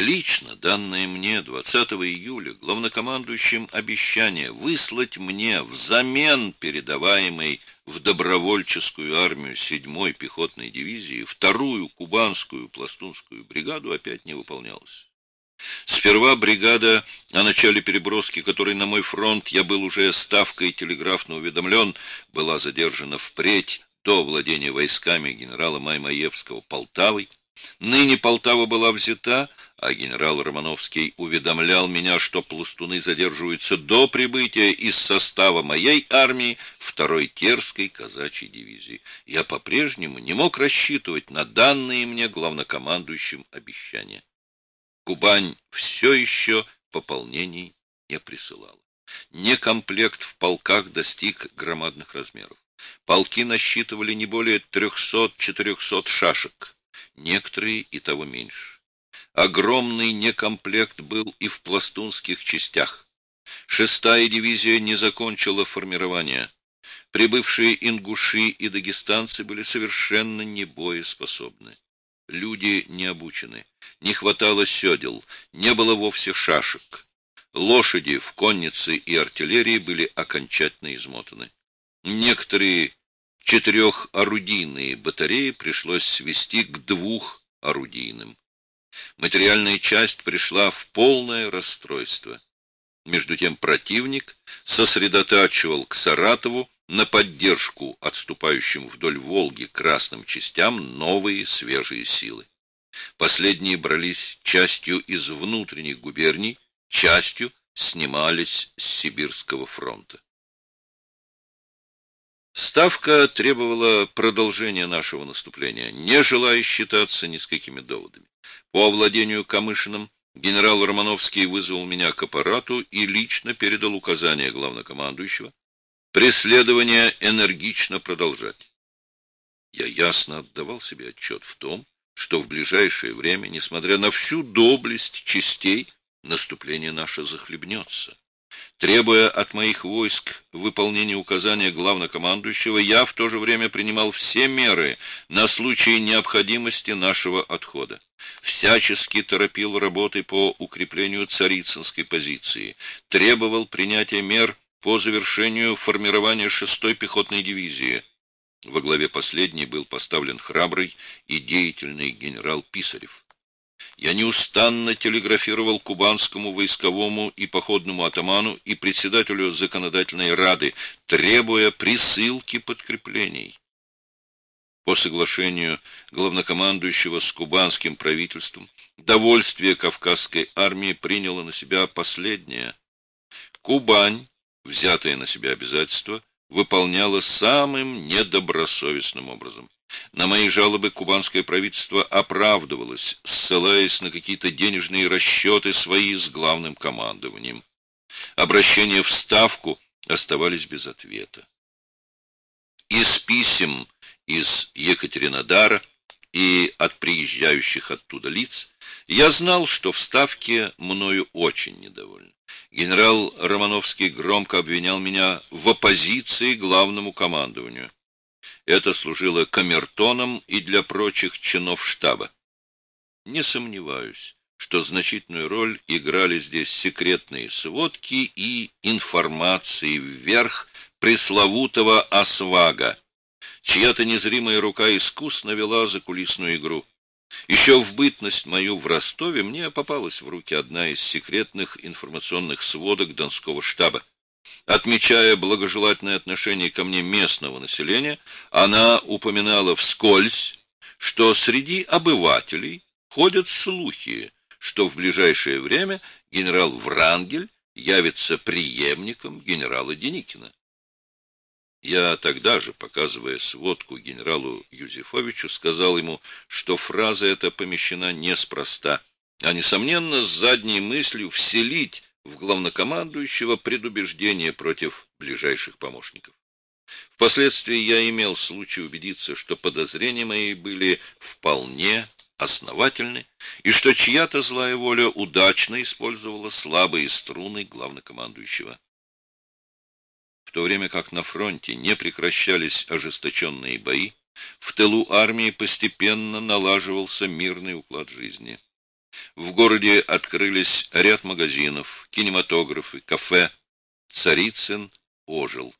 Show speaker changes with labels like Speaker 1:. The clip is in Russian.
Speaker 1: Лично данное мне 20 июля главнокомандующим обещание выслать мне взамен передаваемой в добровольческую армию 7-й пехотной дивизии вторую кубанскую пластунскую бригаду опять не выполнялось. Сперва бригада о начале переброски, которой на мой фронт я был уже ставкой телеграфно уведомлен, была задержана впредь до владения войсками генерала Маймаевского Полтавой. Ныне Полтава была взята, а генерал Романовский уведомлял меня, что пластуны задерживаются до прибытия из состава моей армии второй Терской казачьей дивизии. Я по-прежнему не мог рассчитывать на данные мне главнокомандующим обещания. Кубань все еще пополнений не присылала. Некомплект в полках достиг громадных размеров. Полки насчитывали не более 300-400 шашек, некоторые и того меньше. Огромный некомплект был и в пластунских частях. Шестая дивизия не закончила формирование. Прибывшие ингуши и дагестанцы были совершенно не боеспособны. Люди не обучены, не хватало седел, не было вовсе шашек. Лошади в коннице и артиллерии были окончательно измотаны. Некоторые четырехорудийные батареи пришлось свести к двухорудийным. Материальная часть пришла в полное расстройство. Между тем противник сосредотачивал к Саратову на поддержку отступающим вдоль Волги красным частям новые свежие силы. Последние брались частью из внутренних губерний, частью снимались с Сибирского фронта. Ставка требовала продолжения нашего наступления, не желая считаться ни с какими доводами. По овладению Камышиным генерал Романовский вызвал меня к аппарату и лично передал указание главнокомандующего преследование энергично продолжать. Я ясно отдавал себе отчет в том, что в ближайшее время, несмотря на всю доблесть частей, наступление наше захлебнется. Требуя от моих войск выполнения указания главнокомандующего, я в то же время принимал все меры на случай необходимости нашего отхода. Всячески торопил работы по укреплению царицынской позиции, требовал принятия мер по завершению формирования шестой пехотной дивизии. Во главе последней был поставлен храбрый и деятельный генерал Писарев. Я неустанно телеграфировал кубанскому войсковому и походному атаману и председателю законодательной рады, требуя присылки подкреплений. По соглашению главнокомандующего с кубанским правительством, довольствие Кавказской армии приняло на себя последнее. Кубань, взятое на себя обязательство, выполняла самым недобросовестным образом. На мои жалобы кубанское правительство оправдывалось, ссылаясь на какие-то денежные расчеты свои с главным командованием. Обращения в Ставку оставались без ответа. Из писем из Екатеринодара и от приезжающих оттуда лиц я знал, что в Ставке мною очень недовольны. Генерал Романовский громко обвинял меня в оппозиции главному командованию. Это служило камертоном и для прочих чинов штаба. Не сомневаюсь, что значительную роль играли здесь секретные сводки и информации вверх пресловутого «Освага», чья-то незримая рука искусно вела за кулисную игру. Еще в бытность мою в Ростове мне попалась в руки одна из секретных информационных сводок Донского штаба. Отмечая благожелательное отношение ко мне местного населения, она упоминала вскользь, что среди обывателей ходят слухи, что в ближайшее время генерал Врангель явится преемником генерала Деникина. Я тогда же, показывая сводку генералу Юзефовичу, сказал ему, что фраза эта помещена неспроста, а, несомненно, с задней мыслью вселить в главнокомандующего предубеждение против ближайших помощников. Впоследствии я имел случай убедиться, что подозрения мои были вполне основательны, и что чья-то злая воля удачно использовала слабые струны главнокомандующего. В то время как на фронте не прекращались ожесточенные бои, в тылу армии постепенно налаживался мирный уклад жизни. В городе открылись ряд магазинов, кинематографы, кафе. Царицын ожил.